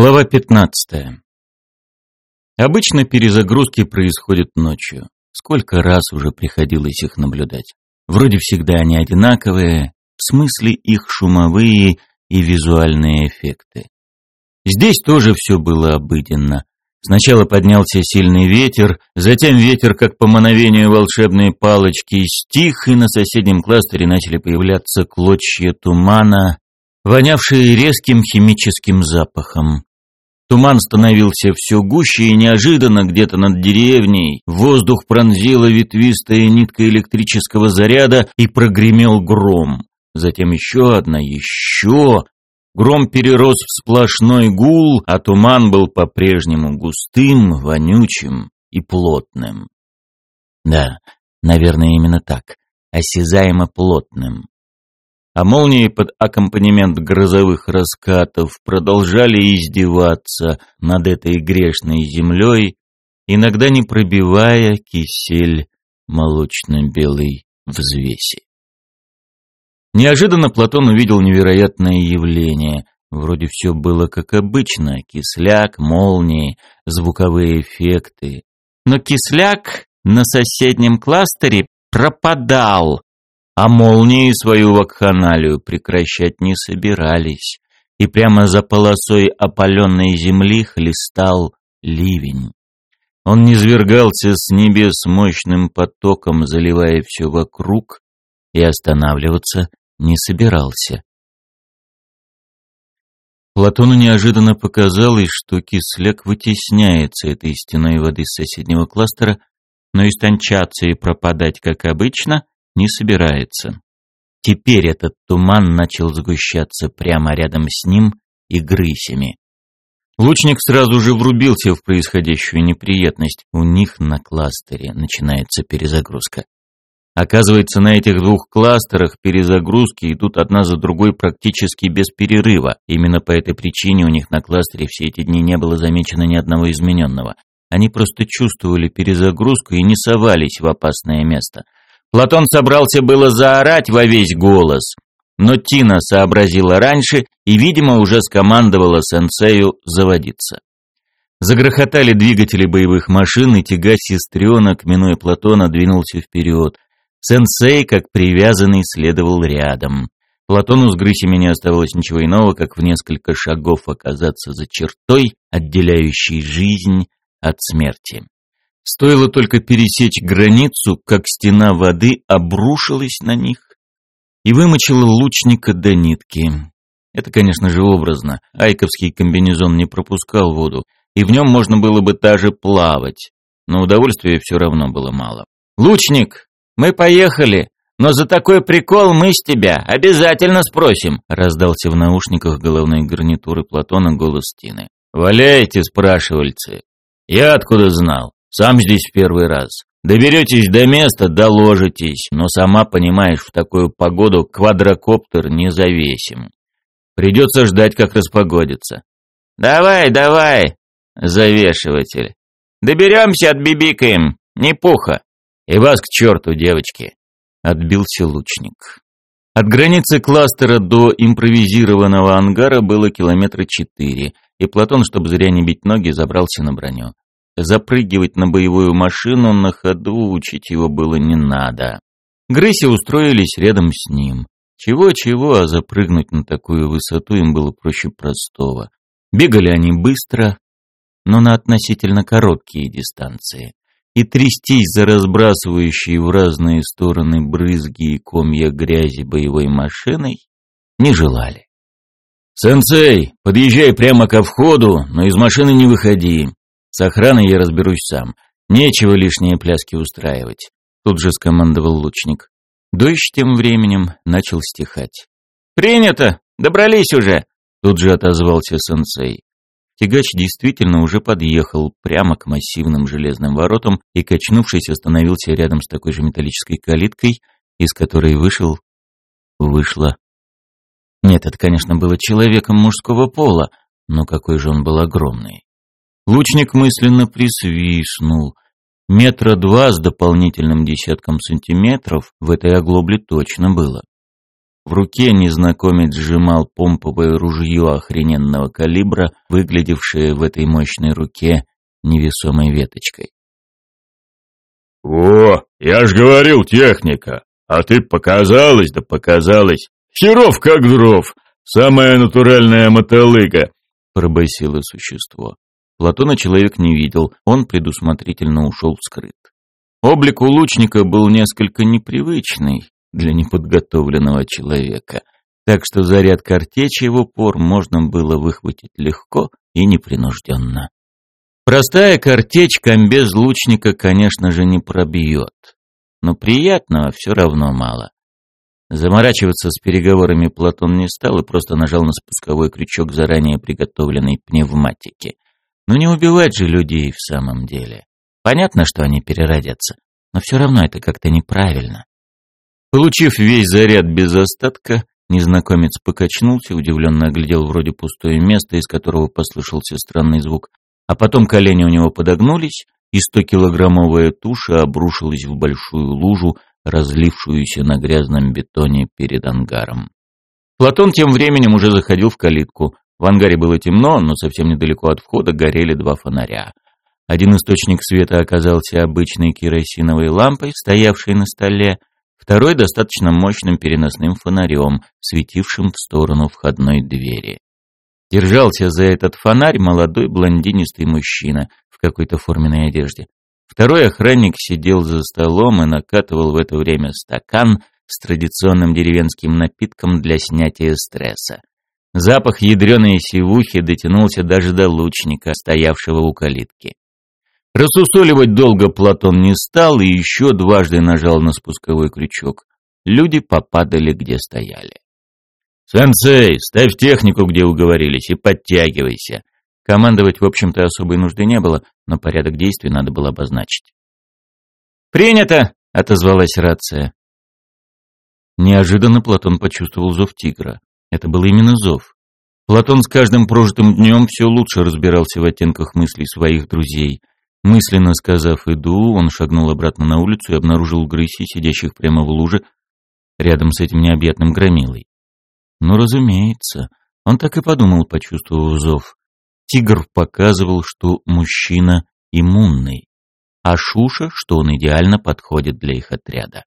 Глава 15. Обычно перезагрузки происходят ночью. Сколько раз уже приходилось их наблюдать. Вроде всегда они одинаковые, в смысле их шумовые и визуальные эффекты. Здесь тоже все было обыденно. Сначала поднялся сильный ветер, затем ветер, как по мановению волшебной палочки, стих, и на соседнем кластере начали появляться клочья тумана, вонявшие резким химическим запахом. Туман становился все гуще, и неожиданно где-то над деревней воздух пронзила ветвистая нитка электрического заряда и прогремел гром. Затем еще одна, еще. Гром перерос в сплошной гул, а туман был по-прежнему густым, вонючим и плотным. Да, наверное, именно так. Осязаемо плотным а молнии под аккомпанемент грозовых раскатов продолжали издеваться над этой грешной землей, иногда не пробивая кисель молочно-белой взвеси. Неожиданно Платон увидел невероятное явление. Вроде все было как обычно, кисляк, молнии, звуковые эффекты. Но кисляк на соседнем кластере пропадал, а молнии свою вакханалию прекращать не собирались, и прямо за полосой опаленной земли хлестал ливень. Он низвергался с небес мощным потоком, заливая все вокруг, и останавливаться не собирался. Платону неожиданно показалось, что кисляк вытесняется этой стеной воды с соседнего кластера, но истончаться и пропадать, как обычно, не собирается. Теперь этот туман начал сгущаться прямо рядом с ним и грысями. Лучник сразу же врубился в происходящую неприятность. У них на кластере начинается перезагрузка. Оказывается, на этих двух кластерах перезагрузки идут одна за другой практически без перерыва. Именно по этой причине у них на кластере все эти дни не было замечено ни одного измененного. Они просто чувствовали перезагрузку и не совались в опасное место – Платон собрался было заорать во весь голос, но Тина сообразила раньше и, видимо, уже скомандовала сенсею заводиться. Загрохотали двигатели боевых машин, и тягач сестренок, минуя Платона, двинулся вперед. Сенсей, как привязанный, следовал рядом. Платону с грысями не оставалось ничего иного, как в несколько шагов оказаться за чертой, отделяющей жизнь от смерти. Стоило только пересечь границу, как стена воды обрушилась на них и вымочила лучника до нитки. Это, конечно же, образно. Айковский комбинезон не пропускал воду, и в нем можно было бы даже плавать, но удовольствия все равно было мало. «Лучник, мы поехали, но за такой прикол мы с тебя обязательно спросим», раздался в наушниках головной гарнитуры Платона голос Тины. «Валяйте, спрашивальцы. Я откуда знал? Сам здесь в первый раз. Доберетесь до места, доложитесь, но сама понимаешь, в такую погоду квадрокоптер не завесим. Придется ждать, как распогодится. Давай, давай, завешиватель. Доберемся, отбибикаем, не пуха. И вас к черту, девочки. Отбился лучник. От границы кластера до импровизированного ангара было километра четыре, и Платон, чтобы зря не бить ноги, забрался на броню. Запрыгивать на боевую машину на ходу учить его было не надо. Грыси устроились рядом с ним. Чего-чего, а запрыгнуть на такую высоту им было проще простого. Бегали они быстро, но на относительно короткие дистанции. И трястись за разбрасывающие в разные стороны брызги и комья грязи боевой машиной не желали. «Сенсей, подъезжай прямо ко входу, но из машины не выходи. С охраной я разберусь сам. Нечего лишние пляски устраивать. Тут же скомандовал лучник. Дождь тем временем начал стихать. «Принято! Добрались уже!» Тут же отозвался сенсей. Тягач действительно уже подъехал прямо к массивным железным воротам и, качнувшись, остановился рядом с такой же металлической калиткой, из которой вышел... Вышла... Нет, это, конечно, было человеком мужского пола, но какой же он был огромный. Лучник мысленно присвистнул. Метра два с дополнительным десятком сантиметров в этой оглобле точно было. В руке незнакомец сжимал помповое ружье охрененного калибра, выглядевшее в этой мощной руке невесомой веточкой. «О, я ж говорил, техника! А ты показалась, да показалась! Херов как дров! Самая натуральная мотолыга!» — пробасило существо. Платона человек не видел, он предусмотрительно ушел скрыт. Облик у лучника был несколько непривычный для неподготовленного человека, так что заряд картечи в упор можно было выхватить легко и непринужденно. Простая картечь комбез лучника, конечно же, не пробьет, но приятного все равно мало. Заморачиваться с переговорами Платон не стал и просто нажал на спусковой крючок заранее приготовленной пневматики. Но не убивать же людей в самом деле. Понятно, что они переродятся, но все равно это как-то неправильно. Получив весь заряд без остатка, незнакомец покачнулся, удивленно оглядел вроде пустое место, из которого послышался странный звук, а потом колени у него подогнулись, и стокилограммовая туша обрушилась в большую лужу, разлившуюся на грязном бетоне перед ангаром. Платон тем временем уже заходил в калитку. В ангаре было темно, но совсем недалеко от входа горели два фонаря. Один источник света оказался обычной керосиновой лампой, стоявшей на столе, второй достаточно мощным переносным фонарем, светившим в сторону входной двери. Держался за этот фонарь молодой блондинистый мужчина в какой-то форменной одежде. Второй охранник сидел за столом и накатывал в это время стакан с традиционным деревенским напитком для снятия стресса. Запах ядреной сивухи дотянулся даже до лучника, стоявшего у калитки. Рассусоливать долго Платон не стал и еще дважды нажал на спусковой крючок. Люди попадали, где стояли. «Сенсей, ставь технику, где уговорились, и подтягивайся». Командовать, в общем-то, особой нужды не было, но порядок действий надо было обозначить. «Принято!» — отозвалась рация. Неожиданно Платон почувствовал зов тигра. Это был именно зов. Платон с каждым прожитым днем все лучше разбирался в оттенках мыслей своих друзей — Мысленно сказав «иду», он шагнул обратно на улицу и обнаружил грыси, сидящих прямо в луже, рядом с этим необъятным громилой. Ну, разумеется, он так и подумал, почувствовав зов. Тигр показывал, что мужчина иммунный, а Шуша, что он идеально подходит для их отряда.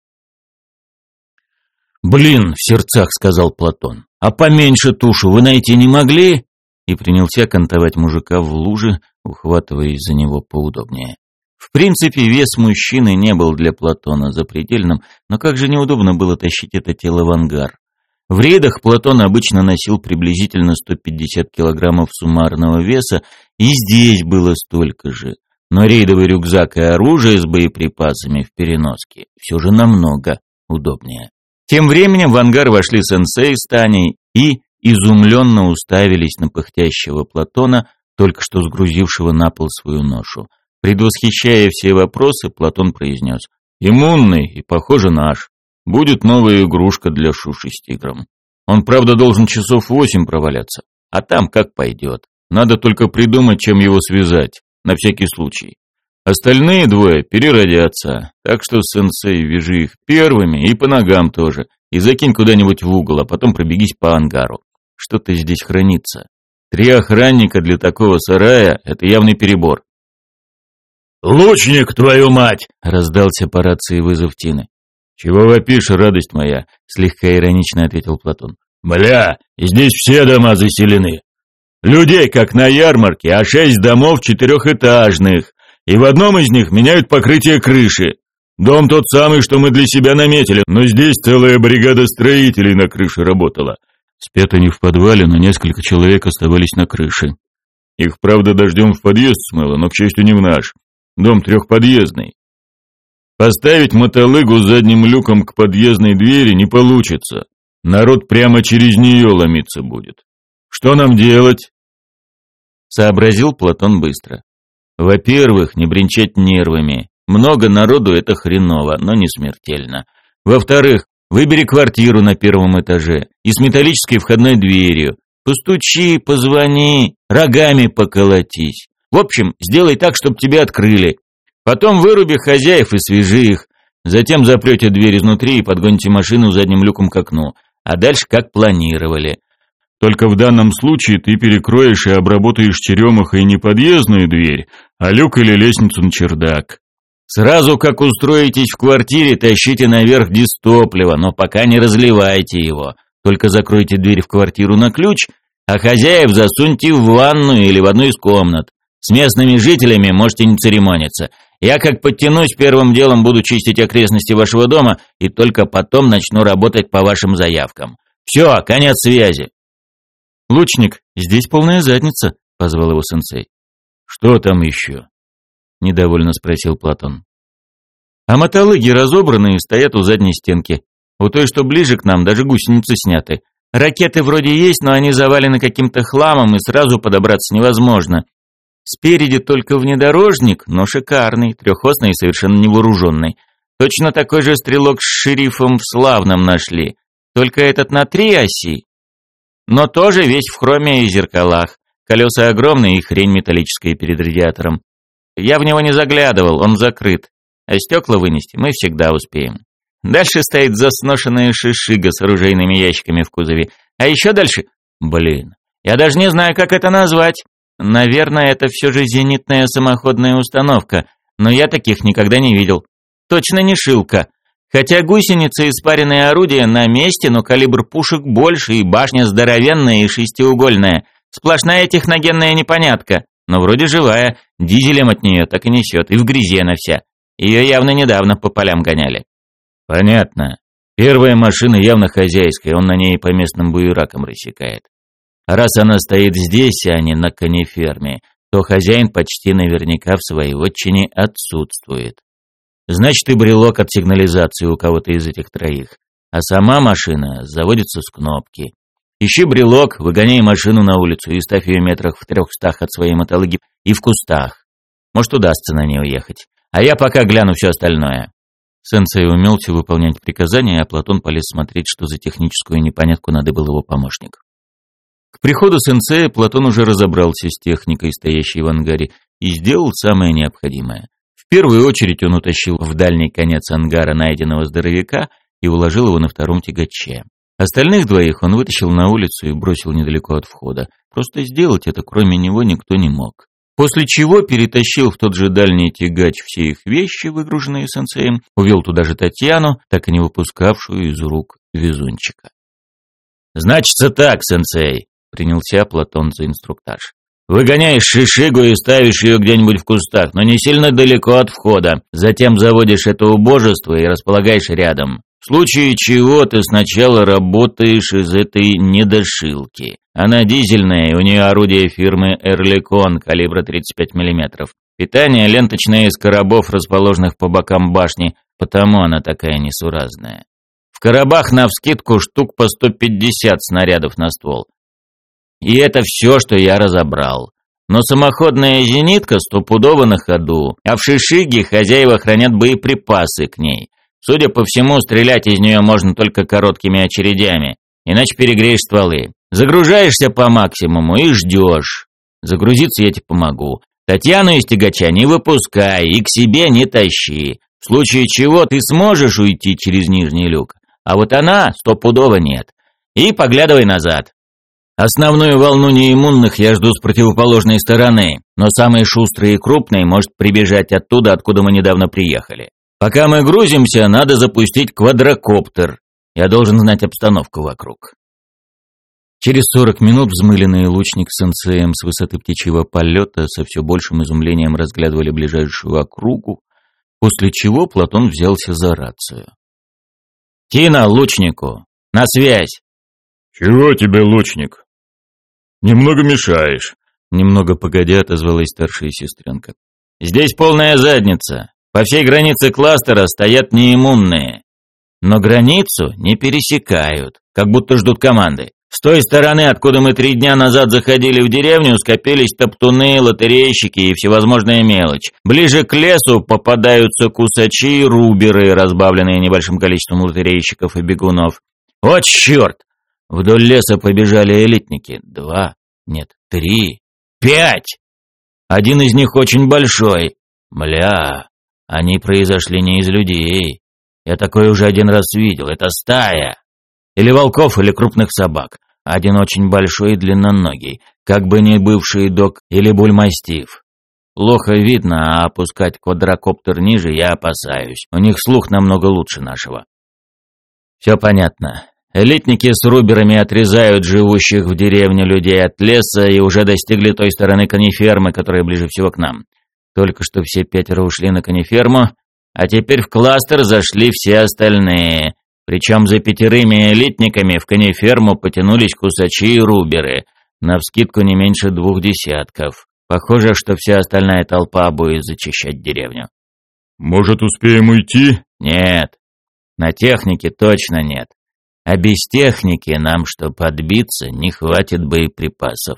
«Блин!» — в сердцах сказал Платон. «А поменьше тушу вы найти не могли?» И принялся кантовать мужика в луже, ухватываясь за него поудобнее. В принципе, вес мужчины не был для Платона запредельным, но как же неудобно было тащить это тело в ангар. В рейдах Платон обычно носил приблизительно 150 килограммов суммарного веса, и здесь было столько же. Но рейдовый рюкзак и оружие с боеприпасами в переноске все же намного удобнее. Тем временем в ангар вошли сенсей с Таней и изумленно уставились на пыхтящего Платона, только что сгрузившего на пол свою ношу. Предвосхищая все вопросы, Платон произнес «Иммунный и, похоже, наш. Будет новая игрушка для Шуши с тигром. Он, правда, должен часов восемь проваляться, а там как пойдет. Надо только придумать, чем его связать, на всякий случай. Остальные двое переродятся, так что, сенсей, вяжи их первыми и по ногам тоже, и закинь куда-нибудь в угол, а потом пробегись по ангару. Что-то здесь хранится. Три охранника для такого сарая — это явный перебор. «Лучник, твою мать!» — раздался по рации вызов Тины. «Чего вопишь, радость моя?» — слегка иронично ответил Платон. «Бля, здесь все дома заселены. Людей, как на ярмарке, а шесть домов четырехэтажных, и в одном из них меняют покрытие крыши. Дом тот самый, что мы для себя наметили, но здесь целая бригада строителей на крыше работала. Спят они в подвале, но несколько человек оставались на крыше. Их, правда, дождем в подъезд смыло, но, к счастью, не в наш. Дом трехподъездный. Поставить мотолыгу задним люком к подъездной двери не получится. Народ прямо через нее ломиться будет. Что нам делать? Сообразил Платон быстро. Во-первых, не бренчать нервами. Много народу это хреново, но не смертельно. Во-вторых, Выбери квартиру на первом этаже и с металлической входной дверью. Постучи, позвони, рогами поколотись. В общем, сделай так, чтобы тебе открыли. Потом выруби хозяев и свяжи их. Затем запрете дверь изнутри и подгоните машину задним люком к окну. а дальше как планировали. Только в данном случае ты перекроешь и обработаешь черемухой не подъездную дверь, а люк или лестницу на чердак. Сразу как устроитесь в квартире, тащите наверх дистопливо, но пока не разливайте его. Только закройте дверь в квартиру на ключ, а хозяев засуньте в ванную или в одну из комнат. С местными жителями можете не церемониться. Я как подтянусь, первым делом буду чистить окрестности вашего дома и только потом начну работать по вашим заявкам. Все, конец связи. Лучник, здесь полная задница, позвал его сенсей. Что там еще? Недовольно спросил Платон. А мотолыги разобраны и стоят у задней стенки. У той, что ближе к нам, даже гусеницы сняты. Ракеты вроде есть, но они завалены каким-то хламом, и сразу подобраться невозможно. Спереди только внедорожник, но шикарный, трехосный и совершенно невооруженный. Точно такой же стрелок с шерифом в Славном нашли. Только этот на три оси. Но тоже весь в хроме и зеркалах. Колеса огромные и хрень металлическая перед радиатором. Я в него не заглядывал, он закрыт. А стекла вынести мы всегда успеем. Дальше стоит засношенная шишига с оружейными ящиками в кузове. А еще дальше... Блин, я даже не знаю, как это назвать. Наверное, это все же зенитная самоходная установка, но я таких никогда не видел. Точно не шилка. Хотя гусеница и спаренное орудие на месте, но калибр пушек больше, и башня здоровенная и шестиугольная. Сплошная техногенная непонятка, но вроде живая, дизелем от нее так и несет, и в грязи она вся. Ее явно недавно по полям гоняли. Понятно. Первая машина явно хозяйская, он на ней по местным буеракам рассекает. Раз она стоит здесь, а не на кониферме, то хозяин почти наверняка в своей отчине отсутствует. Значит, и брелок от сигнализации у кого-то из этих троих. А сама машина заводится с кнопки. Ищи брелок, выгоняй машину на улицу и ставь ее метрах в трехстах от своей мотологи и в кустах. Может, удастся на ней уехать. А я пока гляну все остальное. Сенсей умелся выполнять приказания, а Платон полез смотреть, что за техническую непонятку надо был его помощник. К приходу сенсея Платон уже разобрался с техникой, стоящей в ангаре, и сделал самое необходимое. В первую очередь он утащил в дальний конец ангара найденного здоровяка и уложил его на втором тягаче. Остальных двоих он вытащил на улицу и бросил недалеко от входа. Просто сделать это кроме него никто не мог. После чего перетащил в тот же дальний тягач все их вещи, выгруженные сенсеем, увел туда же Татьяну, так и не выпускавшую из рук везунчика. «Значится так, сенсей», — принялся Платон за инструктаж. «Выгоняешь шишигу и ставишь ее где-нибудь в кустах, но не сильно далеко от входа. Затем заводишь это убожество и располагаешь рядом. В случае чего ты сначала работаешь из этой недошилки. Она дизельная, и у нее орудие фирмы «Эрликон» калибра 35 мм. Питание ленточное из коробов, расположенных по бокам башни, потому она такая несуразная. В коробах навскидку штук по 150 снарядов на ствол. И это все, что я разобрал. Но самоходная зенитка стопудово на ходу, а в шишиге хозяева хранят боеприпасы к ней. Судя по всему, стрелять из нее можно только короткими очередями, иначе перегреешь стволы. Загружаешься по максимуму и ждешь. Загрузиться я тебе помогу. Татьяну из тягача не выпускай и к себе не тащи. В случае чего ты сможешь уйти через нижний люк, а вот она стопудово нет. И поглядывай назад. Основную волну неиммунных я жду с противоположной стороны, но самый шустрый и крупный может прибежать оттуда, откуда мы недавно приехали. Пока мы грузимся, надо запустить квадрокоптер. Я должен знать обстановку вокруг. Через сорок минут взмыленный лучник с сенсеем с высоты птичьего полета со все большим изумлением разглядывали ближайшую округу, после чего Платон взялся за рацию. «Тина, лучнику! На связь!» «Чего тебе, лучник?» «Немного мешаешь», — немного погодя отозвалась старшая сестренка. «Здесь полная задница. По всей границе кластера стоят неиммунные. Но границу не пересекают, как будто ждут команды. С той стороны, откуда мы три дня назад заходили в деревню, скопились топтуны, лотерейщики и всевозможная мелочь. Ближе к лесу попадаются кусачи и руберы, разбавленные небольшим количеством лотерейщиков и бегунов. Вот черт! Вдоль леса побежали элитники. Два, нет, три, пять! Один из них очень большой. Мля, они произошли не из людей. Я такое уже один раз видел. Это стая. Или волков, или крупных собак. Один очень большой и длинноногий, как бы не бывший док или бульмастив. Плохо видно, а опускать квадрокоптер ниже я опасаюсь. У них слух намного лучше нашего. Все понятно. Элитники с руберами отрезают живущих в деревне людей от леса и уже достигли той стороны конифермы, которая ближе всего к нам. Только что все пятеро ушли на кониферму, а теперь в кластер зашли все остальные. Причем за пятерыми элитниками в кониферму потянулись кусачи и руберы, навскидку не меньше двух десятков. Похоже, что вся остальная толпа будет зачищать деревню. «Может, успеем уйти?» «Нет. На технике точно нет. А без техники нам, чтобы подбиться, не хватит боеприпасов.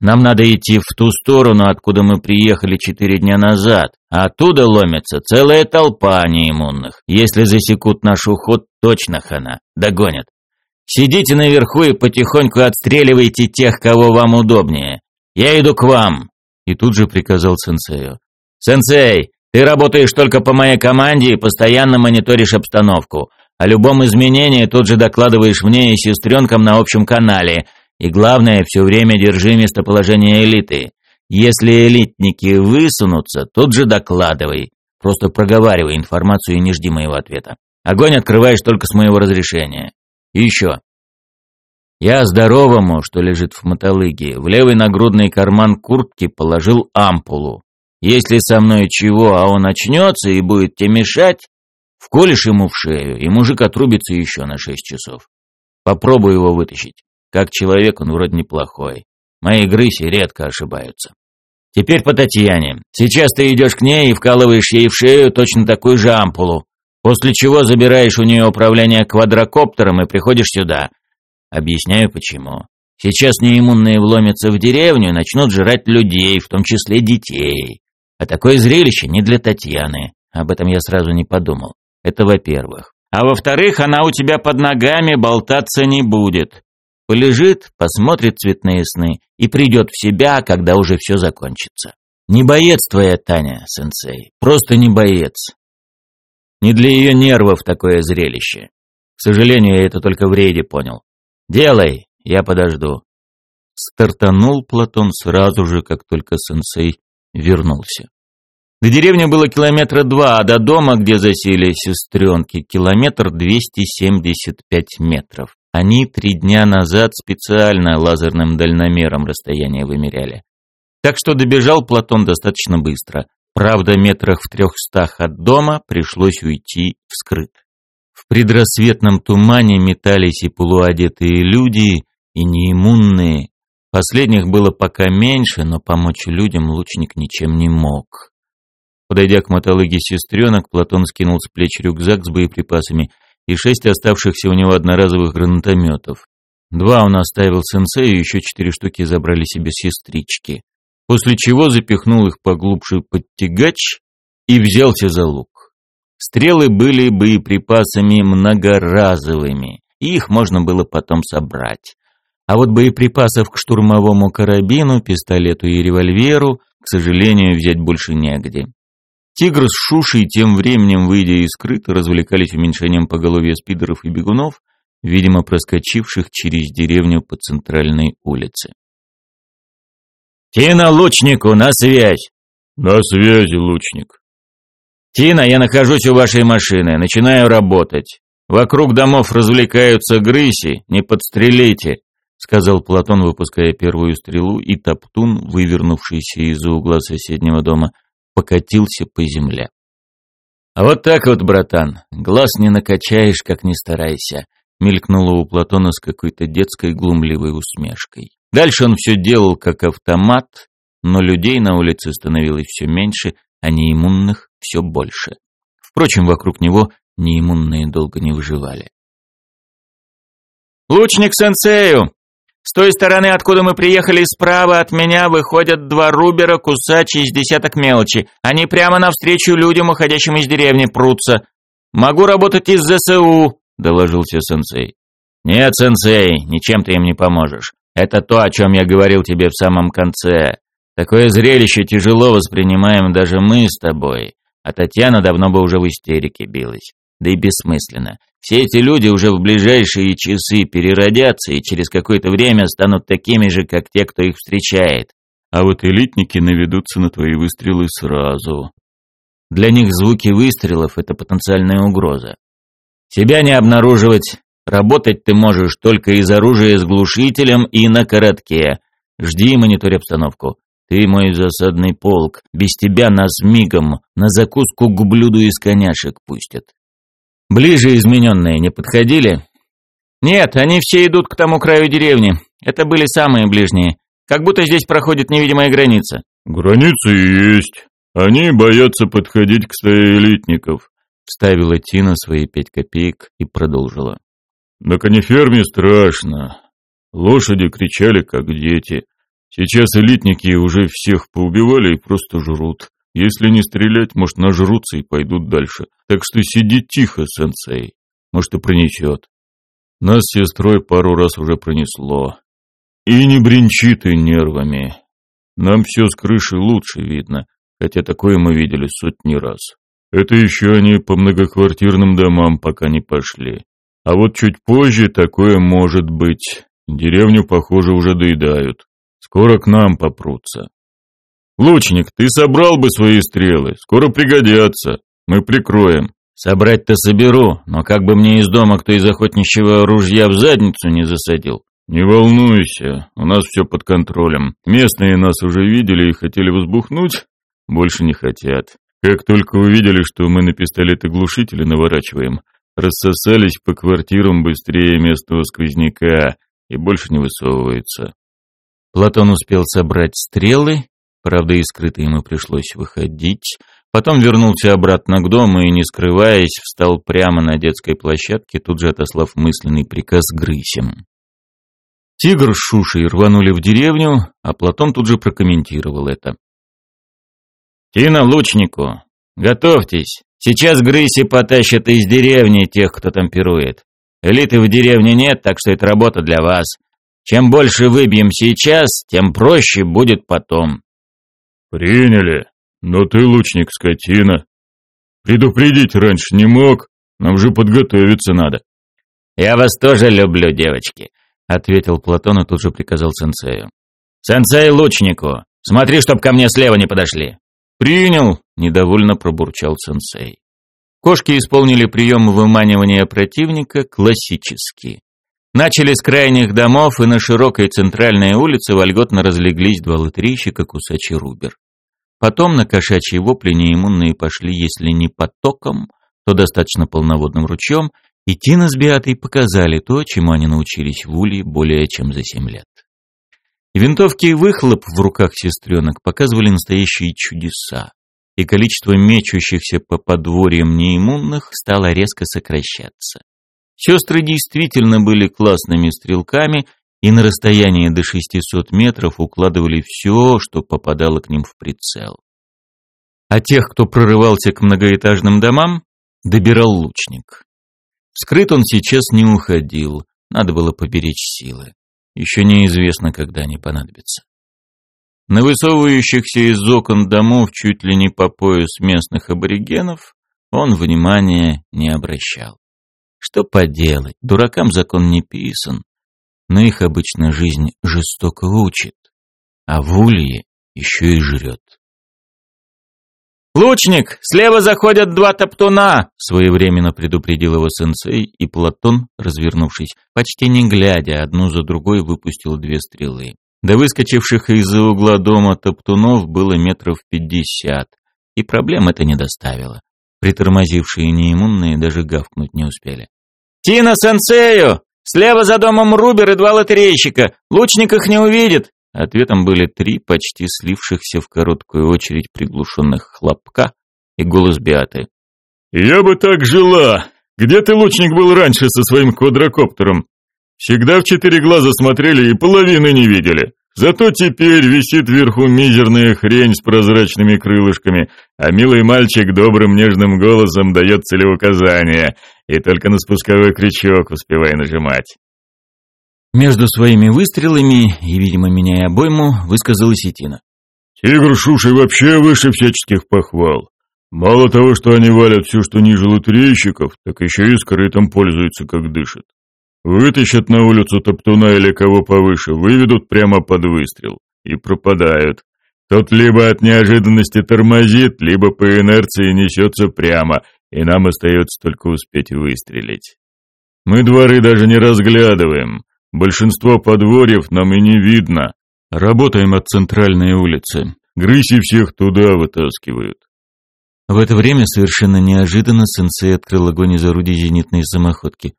Нам надо идти в ту сторону, откуда мы приехали четыре дня назад, а оттуда ломится целая толпа неиммунных. Если засекут наш уход, точно хана, догонят. Сидите наверху и потихоньку отстреливайте тех, кого вам удобнее. Я иду к вам!» И тут же приказал сенсею. «Сенсей, ты работаешь только по моей команде и постоянно мониторишь обстановку. О любом изменении тут же докладываешь мне и сестренкам на общем канале. И главное, все время держи местоположение элиты. Если элитники высунутся, тут же докладывай. Просто проговаривай информацию и не жди моего ответа. Огонь открываешь только с моего разрешения. И еще. Я здоровому, что лежит в мотолыге, в левый нагрудный карман куртки положил ампулу. Если со мной чего, а он очнется и будет тебе мешать, Вколешь ему в шею, и мужик отрубится еще на шесть часов. Попробуй его вытащить. Как человек он вроде неплохой. Мои грыси редко ошибаются. Теперь по Татьяне. Сейчас ты идешь к ней и вкалываешь ей в шею точно такую же ампулу. После чего забираешь у нее управление квадрокоптером и приходишь сюда. Объясняю почему. Сейчас неиммунные вломятся в деревню и начнут жрать людей, в том числе детей. А такое зрелище не для Татьяны. Об этом я сразу не подумал. Это во-первых. А во-вторых, она у тебя под ногами болтаться не будет. Полежит, посмотрит цветные сны и придет в себя, когда уже все закончится. Не боец твоя Таня, сенсей, просто не боец. Не для ее нервов такое зрелище. К сожалению, я это только в рейде понял. Делай, я подожду. Стартанул Платон сразу же, как только сенсей вернулся. До деревни было километра два, а до дома, где засели сестренки, километр двести семьдесят пять метров. Они три дня назад специально лазерным дальномером расстояние вымеряли. Так что добежал Платон достаточно быстро. Правда, метрах в трехстах от дома пришлось уйти вскрыт. В предрассветном тумане метались и полуодетые люди, и неиммунные. Последних было пока меньше, но помочь людям лучник ничем не мог. Подойдя к мотологе сестренок, Платон скинул с плеч рюкзак с боеприпасами и шесть оставшихся у него одноразовых гранатометов. Два он оставил сенсею, еще четыре штуки забрали себе сестрички. После чего запихнул их поглубже под тягач и взялся за лук. Стрелы были боеприпасами многоразовыми, и их можно было потом собрать. А вот боеприпасов к штурмовому карабину, пистолету и револьверу, к сожалению, взять больше негде. Тигр с Шушей тем временем, выйдя из скрыта, развлекались уменьшением поголовья спидеров и бегунов, видимо, проскочивших через деревню по центральной улице. «Тина, лучнику, на связь!» «На связи, лучник!» «Тина, я нахожусь у вашей машины, начинаю работать. Вокруг домов развлекаются грыси, не подстрелите!» — сказал Платон, выпуская первую стрелу, и Топтун, вывернувшийся из-за угла соседнего дома, — покатился по земле. «А вот так вот, братан, глаз не накачаешь, как ни старайся», мелькнуло у Платона с какой-то детской глумливой усмешкой. Дальше он все делал как автомат, но людей на улице становилось все меньше, а неиммунных все больше. Впрочем, вокруг него неиммунные долго не выживали. «Лучник сенсею!» С той стороны, откуда мы приехали справа от меня, выходят два рубера, кусачи из десяток мелочи. Они прямо навстречу людям, уходящим из деревни, прутся. Могу работать из ЗСУ, доложился сенсей. Нет, сенсей, ничем ты им не поможешь. Это то, о чем я говорил тебе в самом конце. Такое зрелище тяжело воспринимаем даже мы с тобой. А Татьяна давно бы уже в истерике билась. Да и бессмысленно. Все эти люди уже в ближайшие часы переродятся и через какое-то время станут такими же, как те, кто их встречает. А вот элитники наведутся на твои выстрелы сразу. Для них звуки выстрелов — это потенциальная угроза. Себя не обнаруживать, работать ты можешь только из оружия с глушителем и на коротке. Жди и мониторь обстановку. Ты мой засадный полк. Без тебя нас мигом на закуску к блюду из коняшек пустят. Ближе измененные не подходили? Нет, они все идут к тому краю деревни. Это были самые ближние. Как будто здесь проходит невидимая граница. Граница есть. Они боятся подходить к стае элитников. Вставила Тина свои пять копеек и продолжила. На кониферме страшно. Лошади кричали, как дети. Сейчас элитники уже всех поубивали и просто жрут. Если не стрелять, может, нажрутся и пойдут дальше. Так что сиди тихо, сенсей. Может, и пронесет. Нас с сестрой пару раз уже пронесло. И не бренчи ты нервами. Нам все с крыши лучше видно, хотя такое мы видели сотни раз. Это еще они по многоквартирным домам пока не пошли. А вот чуть позже такое может быть. Деревню, похоже, уже доедают. Скоро к нам попрутся. Лучник, ты собрал бы свои стрелы, скоро пригодятся. Мы прикроем. Собрать-то соберу, но как бы мне из дома кто из охотничьего ружья в задницу не засадил. Не волнуйся, у нас все под контролем. Местные нас уже видели и хотели взбухнуть, больше не хотят. Как только увидели, что мы на пистолеты-глушители наворачиваем, рассосались по квартирам быстрее местного сквозняка и больше не высовываются. Платон успел собрать стрелы, правда, и скрыто ему пришлось выходить, потом вернулся обратно к дому и, не скрываясь, встал прямо на детской площадке, тут же отослав мысленный приказ грысям. Тигр с Шушей рванули в деревню, а Платон тут же прокомментировал это. «Тина лучнику! Готовьтесь! Сейчас грыси потащат из деревни тех, кто там пирует. Элиты в деревне нет, так что это работа для вас. Чем больше выбьем сейчас, тем проще будет потом. Приняли. Но ты, лучник, скотина. Предупредить раньше не мог. Нам же подготовиться надо. Я вас тоже люблю, девочки, ответил Платон и тут же приказал сенсею. Сенсей лучнику, смотри, чтоб ко мне слева не подошли. Принял, недовольно пробурчал сенсей. Кошки исполнили прием выманивания противника классически. Начали с крайних домов, и на широкой центральной улице вольготно разлеглись два лотерейщика Кусачий Рубер. Потом на кошачьи вопли неиммунные пошли, если не потоком, то достаточно полноводным ручьем, и Тина с Беатой показали то, чему они научились в Улье более чем за семь лет. Винтовки и выхлоп в руках сестренок показывали настоящие чудеса, и количество мечущихся по подворьям неиммунных стало резко сокращаться. Сестры действительно были классными стрелками и на расстоянии до 600 метров укладывали все, что попадало к ним в прицел. А тех, кто прорывался к многоэтажным домам, добирал лучник. Скрыт он сейчас не уходил, надо было поберечь силы. Еще неизвестно, когда они понадобятся. На высовывающихся из окон домов чуть ли не по пояс местных аборигенов он внимания не обращал. Что поделать, дуракам закон не писан, но их обычно жизнь жестоко учит, а в улье еще и жрет. «Лучник, слева заходят два топтуна!» — своевременно предупредил его сенсей, и Платон, развернувшись, почти не глядя, одну за другой выпустил две стрелы. До выскочивших из-за угла дома топтунов было метров пятьдесят, и проблем это не доставило. Притормозившие неиммунные даже гавкнуть не успели. «Тина сенсею! Слева за домом Рубер и два лотерейщика! Лучник их не увидит!» Ответом были три почти слившихся в короткую очередь приглушенных хлопка и голос Биаты. «Я бы так жила! Где ты, лучник, был раньше со своим квадрокоптером? Всегда в четыре глаза смотрели и половины не видели. Зато теперь висит вверху мизерная хрень с прозрачными крылышками, а милый мальчик добрым нежным голосом дает целеуказания, и только на спусковой крючок успевай нажимать. Между своими выстрелами и, видимо, меняя обойму, высказалась Итина. «Тигр Шуши вообще выше всяческих похвал. Мало того, что они валят все, что ниже лотерейщиков, так еще и скрытым пользуются, как дышат. Вытащат на улицу топтуна или кого повыше, выведут прямо под выстрел и пропадают. Тот либо от неожиданности тормозит, либо по инерции несется прямо, и нам остается только успеть выстрелить. Мы дворы даже не разглядываем. Большинство подворьев нам и не видно. Работаем от центральной улицы. Грыси всех туда вытаскивают. В это время совершенно неожиданно сенсей открыл огонь из орудий зенитной самоходки.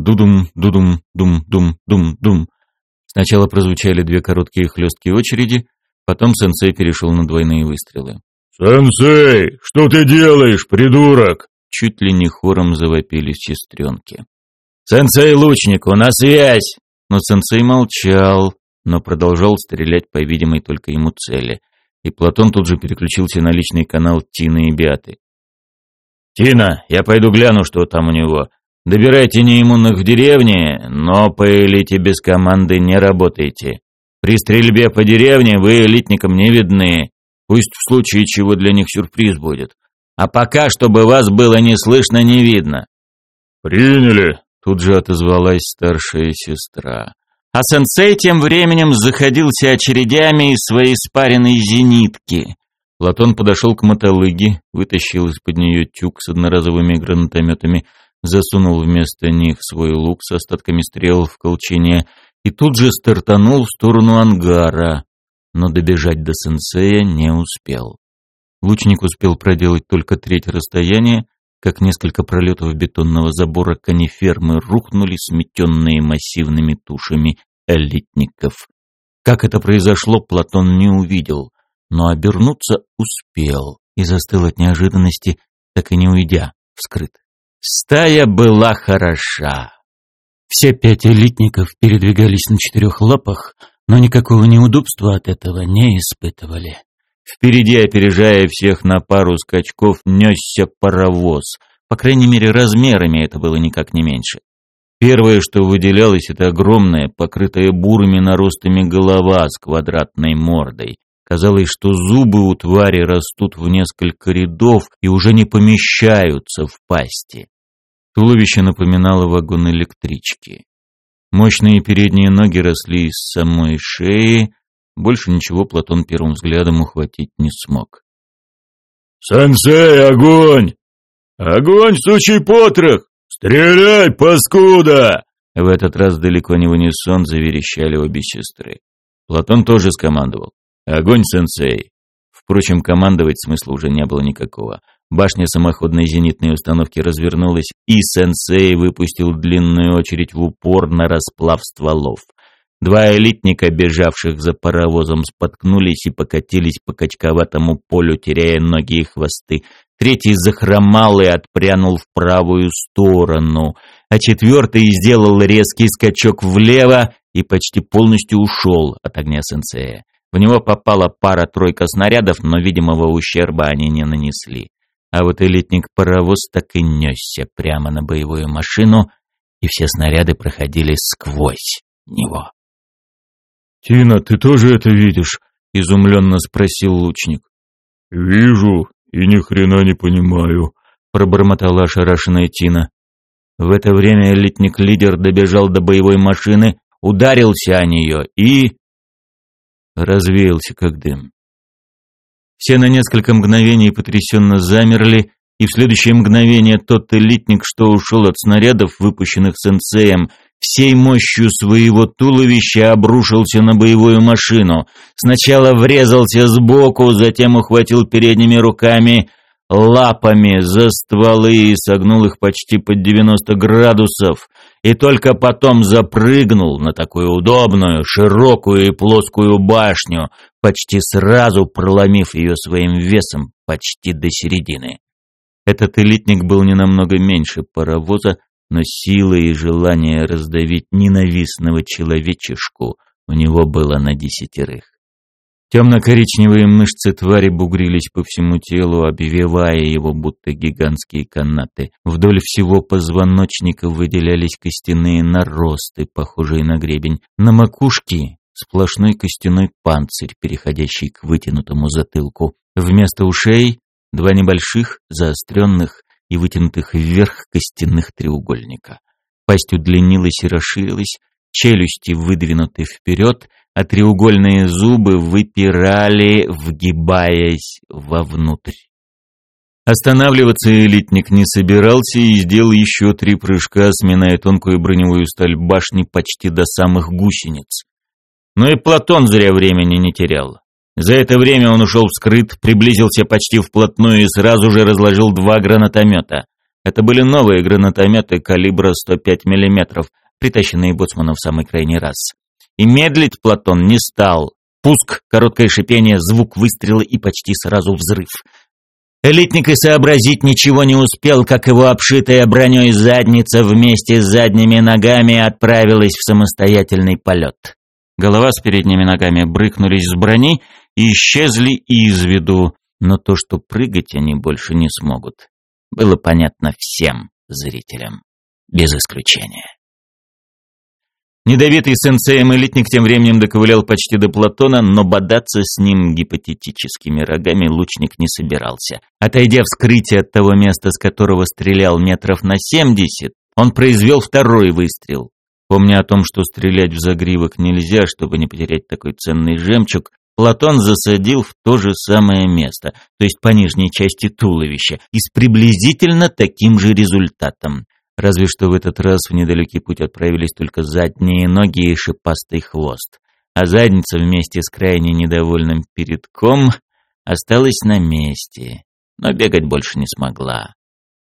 Дудум, дудум, дум, дум, дум, дум. Сначала прозвучали две короткие хлесткие очереди, потом сенсей перешел на двойные выстрелы. «Сенсей, что ты делаешь, придурок?» Чуть ли не хором завопили сестренки. «Сенсей-лучник, у нас связь!» Но сенсей молчал, но продолжал стрелять по видимой только ему цели. И Платон тут же переключился на личный канал Тины и Биаты. «Тина, я пойду гляну, что там у него. Добирайте неиммунных в деревне, но по элите без команды не работайте. При стрельбе по деревне вы элитникам не видны. Пусть в случае чего для них сюрприз будет. А пока, чтобы вас было не слышно, не видно». «Приняли», — тут же отозвалась старшая сестра. А сенсей тем временем заходился очередями из своей спаренной зенитки. Платон подошел к мотолыге, вытащил из-под нее тюк с одноразовыми гранатометами, засунул вместо них свой лук с остатками стрел в колчине и тут же стартанул в сторону ангара, но добежать до сенсея не успел. Лучник успел проделать только треть расстояния, как несколько пролетов бетонного забора канифермы рухнули, сметенные массивными тушами элитников. Как это произошло, Платон не увидел, но обернуться успел и застыл от неожиданности, так и не уйдя вскрыт. Стая была хороша. Все пять элитников передвигались на четырех лапах, но никакого неудобства от этого не испытывали. Впереди, опережая всех на пару скачков, несся паровоз. По крайней мере, размерами это было никак не меньше. Первое, что выделялось, это огромная, покрытая бурыми наростами голова с квадратной мордой. Казалось, что зубы у твари растут в несколько рядов и уже не помещаются в пасти. Туловище напоминало вагон электрички. Мощные передние ноги росли из самой шеи, больше ничего Платон первым взглядом ухватить не смог. «Сенсей, огонь! Огонь, сучий потрох! Стреляй, паскуда!» В этот раз далеко не в унисон заверещали обе сестры. Платон тоже скомандовал. «Огонь, сенсей!» Впрочем, командовать смысла уже не было никакого. Башня самоходной зенитной установки развернулась, и сенсей выпустил длинную очередь в упор на расплав стволов. Два элитника, бежавших за паровозом, споткнулись и покатились по качковатому полю, теряя ноги и хвосты. Третий захромал и отпрянул в правую сторону, а четвертый сделал резкий скачок влево и почти полностью ушел от огня сенсея. В него попала пара-тройка снарядов, но видимого ущерба они не нанесли. А вот элитник-паровоз так и несся прямо на боевую машину, и все снаряды проходили сквозь него. «Тина, ты тоже это видишь?» — изумленно спросил лучник. «Вижу и ни хрена не понимаю», — пробормотала ошарашенная Тина. В это время летник-лидер добежал до боевой машины, ударился о нее и... развеялся как дым. Все на несколько мгновений потрясенно замерли, и в следующее мгновение тот элитник, что ушел от снарядов, выпущенных сенсеем, всей мощью своего туловища обрушился на боевую машину. Сначала врезался сбоку, затем ухватил передними руками, лапами за стволы и согнул их почти под 90 градусов, и только потом запрыгнул на такую удобную, широкую и плоскую башню, почти сразу проломив ее своим весом почти до середины. Этот элитник был не намного меньше паровоза, но силы и желание раздавить ненавистного человечешку у него было на десятерых. Темно-коричневые мышцы твари бугрились по всему телу, обвивая его, будто гигантские канаты. Вдоль всего позвоночника выделялись костяные наросты, похожие на гребень. На макушке сплошной костяной панцирь, переходящий к вытянутому затылку. Вместо ушей два небольших, заостренных и вытянутых вверх костяных треугольника. Пасть удлинилась и расширилась, челюсти выдвинуты вперед, а треугольные зубы выпирали, вгибаясь вовнутрь. Останавливаться элитник не собирался и сделал еще три прыжка, сминая тонкую броневую сталь башни почти до самых гусениц. Но и Платон зря времени не терял. За это время он ушел вскрыт, приблизился почти вплотную и сразу же разложил два гранатомета. Это были новые гранатометы калибра 105 мм, притащенные боцманом в самый крайний раз. И медлить Платон не стал. Пуск, короткое шипение, звук выстрела и почти сразу взрыв. Элитник и сообразить ничего не успел, как его обшитая броней задница вместе с задними ногами отправилась в самостоятельный полет. Голова с передними ногами брыкнулись с брони и исчезли из виду, но то, что прыгать они больше не смогут, было понятно всем зрителям, без исключения. Недовитый сенсеем элитник тем временем доковылял почти до Платона, но бодаться с ним гипотетическими рогами лучник не собирался. Отойдя вскрытие от того места, с которого стрелял метров на семьдесят, он произвел второй выстрел. Помня о том, что стрелять в загривок нельзя, чтобы не потерять такой ценный жемчуг, Платон засадил в то же самое место, то есть по нижней части туловища, и с приблизительно таким же результатом. Разве что в этот раз в недалекий путь отправились только задние ноги и шипастый хвост. А задница вместе с крайне недовольным передком осталась на месте, но бегать больше не смогла.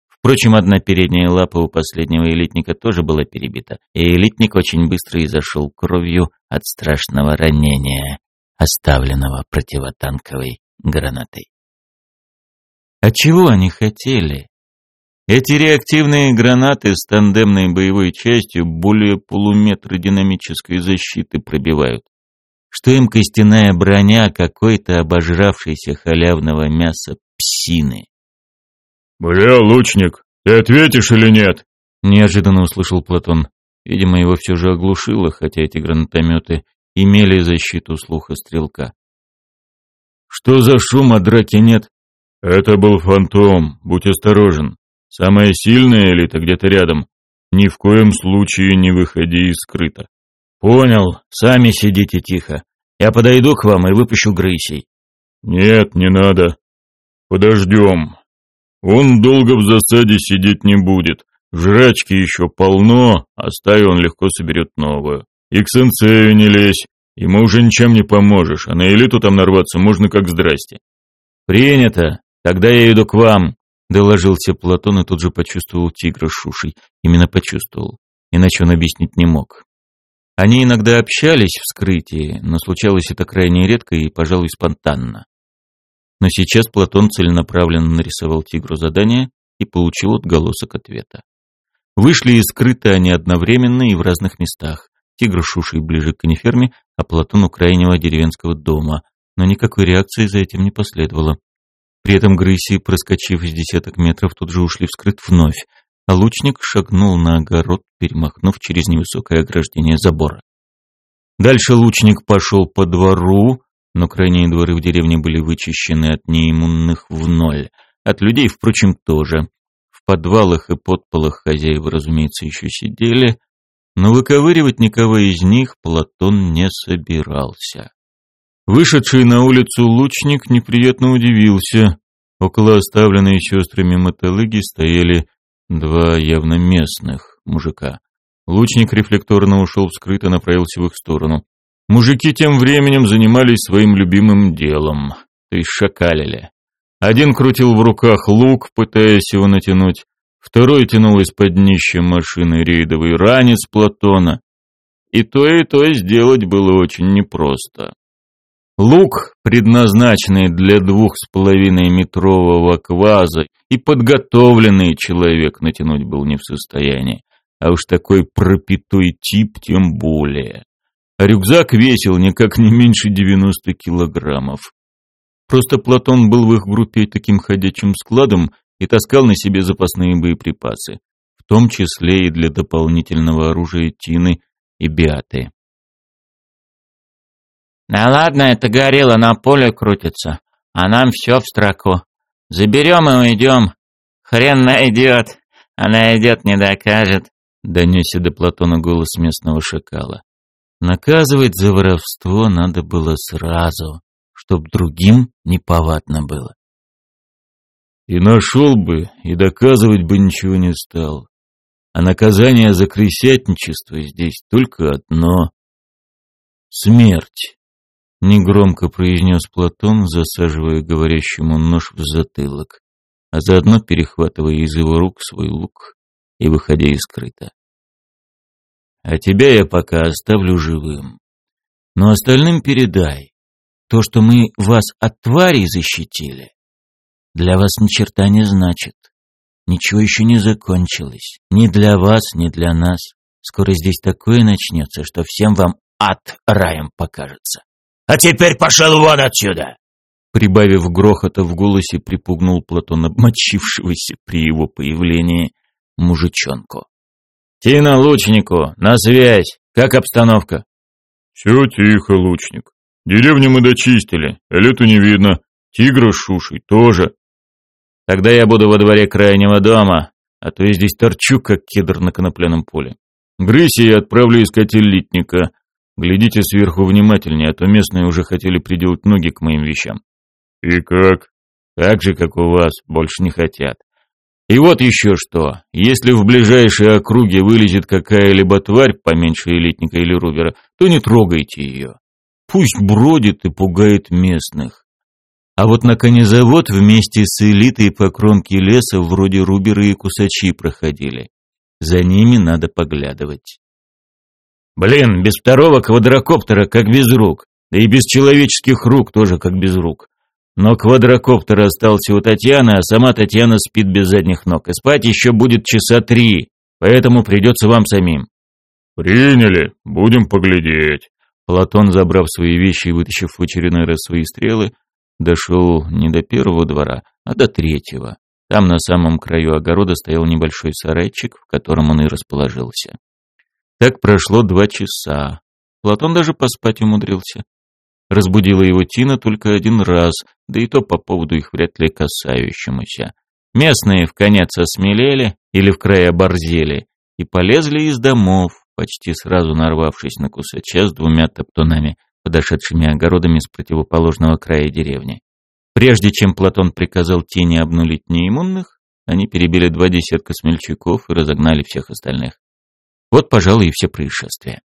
Впрочем, одна передняя лапа у последнего элитника тоже была перебита, и элитник очень быстро изошел кровью от страшного ранения оставленного противотанковой гранатой. А чего они хотели? Эти реактивные гранаты с тандемной боевой частью более полуметра динамической защиты пробивают. Что им костяная броня какой-то обожравшейся халявного мяса псины? «Бля, лучник, ты ответишь или нет?» Неожиданно услышал Платон. Видимо, его все же оглушило, хотя эти гранатометы имели защиту слуха стрелка. «Что за шум, а драки нет?» «Это был фантом, будь осторожен. Самая сильная элита где-то рядом. Ни в коем случае не выходи из скрыта». «Понял, сами сидите тихо. Я подойду к вам и выпущу грысей». «Нет, не надо. Подождем. Он долго в засаде сидеть не будет. Жрачки еще полно, а стаю он легко соберет новую. И к сенсею не лезь, ему уже ничем не поможешь, а на элиту там нарваться можно как здрасте. Принято, тогда я иду к вам, доложился Платон и тут же почувствовал тигра Шушей. Именно почувствовал, иначе он объяснить не мог. Они иногда общались в скрытии, но случалось это крайне редко и, пожалуй, спонтанно. Но сейчас Платон целенаправленно нарисовал тигру задание и получил отголосок ответа. Вышли из скрыта они одновременно и в разных местах. Тигр Шушей ближе к каниферме, а Платон у крайнего деревенского дома, но никакой реакции за этим не последовало. При этом грыси, проскочив из десяток метров, тут же ушли вскрыт вновь, а лучник шагнул на огород, перемахнув через невысокое ограждение забора. Дальше лучник пошел по двору, но крайние дворы в деревне были вычищены от неиммунных в ноль. От людей, впрочем, тоже. В подвалах и подполах хозяева, разумеется, еще сидели, но выковыривать никого из них Платон не собирался. Вышедший на улицу лучник неприятно удивился. Около оставленной сестрами мотолыги стояли два явно местных мужика. Лучник рефлекторно ушел вскрыт и направился в их сторону. Мужики тем временем занимались своим любимым делом, то есть шакалили. Один крутил в руках лук, пытаясь его натянуть, Второй тянул из-под днища машины рейдовый ранец Платона. И то, и то сделать было очень непросто. Лук, предназначенный для двух с половиной метрового кваза, и подготовленный человек натянуть был не в состоянии, а уж такой пропитой тип тем более. Рюкзак весил никак не меньше 90 килограммов. Просто Платон был в их группе таким ходячим складом, и таскал на себе запасные боеприпасы, в том числе и для дополнительного оружия Тины и Биаты. «Да ладно, это горилла на поле крутится, а нам все в строку», — Заберем и уйдем. Хрен найдет, а найдет не докажет. Донесся до Платона голос местного шакала. Наказывать за воровство надо было сразу, чтоб другим неповадно было. И нашел бы, и доказывать бы ничего не стал. А наказание за крысятничество здесь только одно — смерть. Негромко произнес Платон, засаживая говорящему нож в затылок, а заодно перехватывая из его рук свой лук и выходя из скрыта. А тебя я пока оставлю живым. Но остальным передай. То, что мы вас от тварей защитили, для вас ни черта не значит. Ничего еще не закончилось. Ни для вас, ни для нас. Скоро здесь такое начнется, что всем вам ад раем покажется. А теперь пошел вон отсюда!» Прибавив грохота в голосе, припугнул Платон обмочившегося при его появлении мужичонку. «Тина лучнику, на связь! Как обстановка?» «Все тихо, лучник. Деревню мы дочистили, элиту не видно. Тигра с шушей тоже». «Тогда я буду во дворе крайнего дома, а то я здесь торчу, как кедр на конопляном поле. Грыси я отправлю искать элитника, Глядите сверху внимательнее, а то местные уже хотели приделать ноги к моим вещам. И как? Так же, как у вас, больше не хотят. И вот еще что. Если в ближайшей округе вылезет какая-либо тварь, поменьше элитника или рубера, то не трогайте ее. Пусть бродит и пугает местных. А вот на конезавод вместе с элитой по кромке леса вроде руберы и кусачи проходили. За ними надо поглядывать. Блин, без второго квадрокоптера как без рук. Да и без человеческих рук тоже как без рук. Но квадрокоптер остался у Татьяны, а сама Татьяна спит без задних ног. И спать еще будет часа три, поэтому придется вам самим. «Приняли, будем поглядеть». Платон, забрав свои вещи и вытащив в очередной раз свои стрелы, дошел не до первого двора, а до третьего. Там на самом краю огорода стоял небольшой сарайчик, в котором он и расположился. Так прошло два часа. Платон даже поспать умудрился. Разбудила его Тина только один раз, да и то по поводу их вряд ли касающемуся. Местные в конец осмелели или в край оборзели и полезли из домов, почти сразу нарвавшись на кусача с двумя топтунами, подошедшими огородами с противоположного края деревни. Прежде чем Платон приказал Тине обнулить неиммунных, они перебили два десятка смельчаков и разогнали всех остальных. Вот, пожалуй, и все происшествия.